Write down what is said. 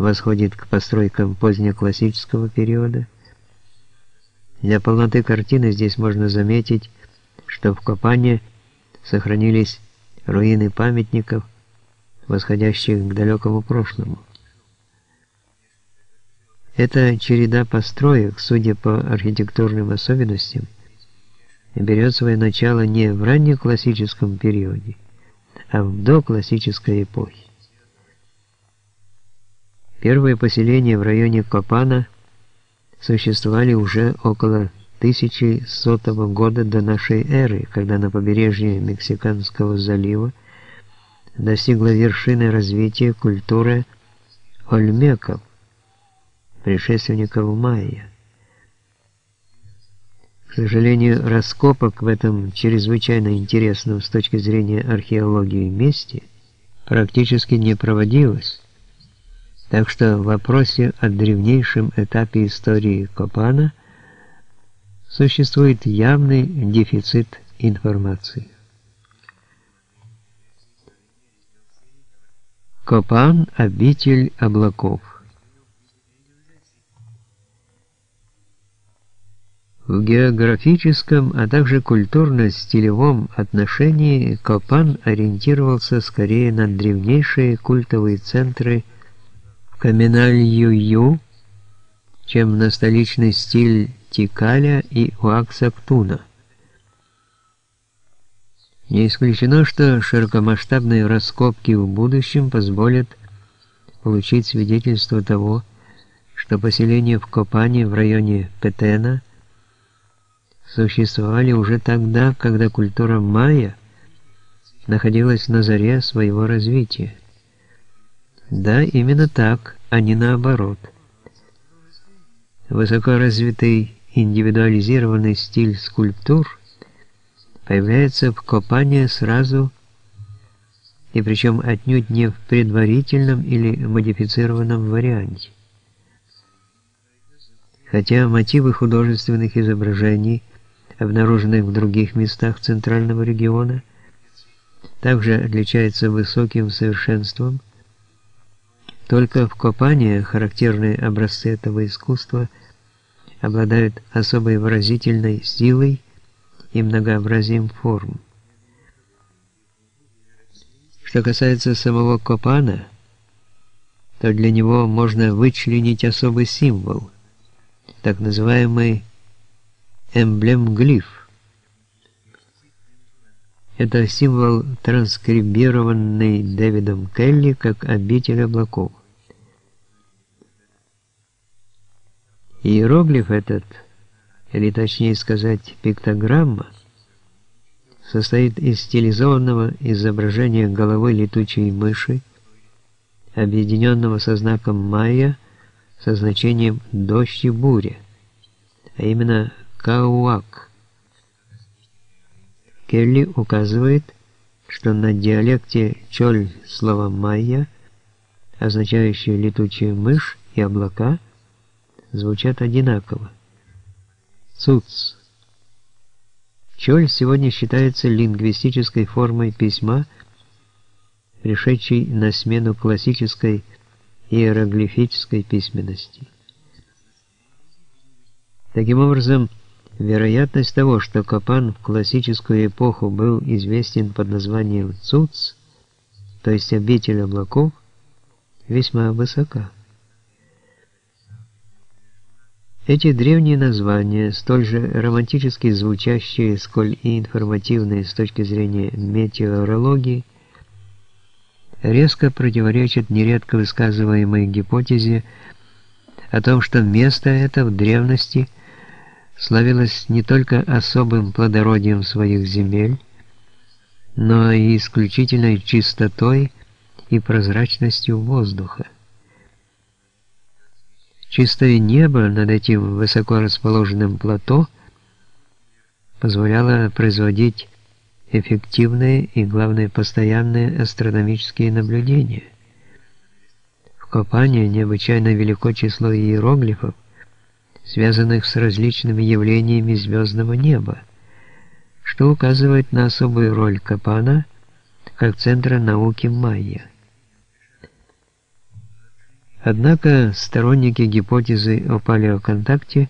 восходит к постройкам позднеклассического периода. Для полноты картины здесь можно заметить, что в Копане сохранились руины памятников, восходящих к далекому прошлому. Эта череда построек, судя по архитектурным особенностям, берет свое начало не в раннеклассическом периоде, а в доклассической эпохе. Первые поселения в районе Копана существовали уже около 1100 года до нашей эры, когда на побережье Мексиканского залива достигла вершины развития культуры ольмеков, предшественников майя. К сожалению, раскопок в этом чрезвычайно интересном с точки зрения археологии месте практически не проводилось, так что в вопросе о древнейшем этапе истории Копана существует явный дефицит информации. Копан – обитель облаков. В географическом, а также культурно-стилевом отношении Копан ориентировался скорее на древнейшие культовые центры Каменаль-Ю-Ю, чем на столичный стиль Тикаля и Уаксактуна. Не исключено, что широкомасштабные раскопки в будущем позволят получить свидетельство того, что поселения в Копане в районе Петена – существовали уже тогда, когда культура майя находилась на заре своего развития. Да, именно так, а не наоборот. Высокоразвитый индивидуализированный стиль скульптур появляется в Копане сразу, и причем отнюдь не в предварительном или модифицированном варианте. Хотя мотивы художественных изображений – обнаруженных в других местах центрального региона, также отличается высоким совершенством. Только в Копане характерные образцы этого искусства обладают особой выразительной силой и многообразием форм. Что касается самого Копана, то для него можно вычленить особый символ, так называемый эмблем-глиф. Это символ, транскрибированный Дэвидом Келли как обитель облаков. Иероглиф этот, или точнее сказать пиктограмма, состоит из стилизованного изображения головы летучей мыши, объединенного со знаком майя со значением «дождь и буря», а именно Кауак. Келли указывает, что на диалекте чоль слово «майя», означающее «летучая мышь» и «облака», звучат одинаково. Цуц. Чоль сегодня считается лингвистической формой письма, пришедшей на смену классической иероглифической письменности. Таким образом, Вероятность того, что Капан в классическую эпоху был известен под названием Цуц, то есть обитель облаков, весьма высока. Эти древние названия, столь же романтически звучащие, сколь и информативные с точки зрения метеорологии, резко противоречат нередко высказываемой гипотезе о том, что место это в древности – славилась не только особым плодородием своих земель, но и исключительной чистотой и прозрачностью воздуха. Чистое небо над этим высоко расположенным плато позволяло производить эффективные и, главное, постоянные астрономические наблюдения. В Копане необычайно велико число иероглифов, связанных с различными явлениями звездного неба, что указывает на особую роль Капана как центра науки майя. Однако сторонники гипотезы о палеоконтакте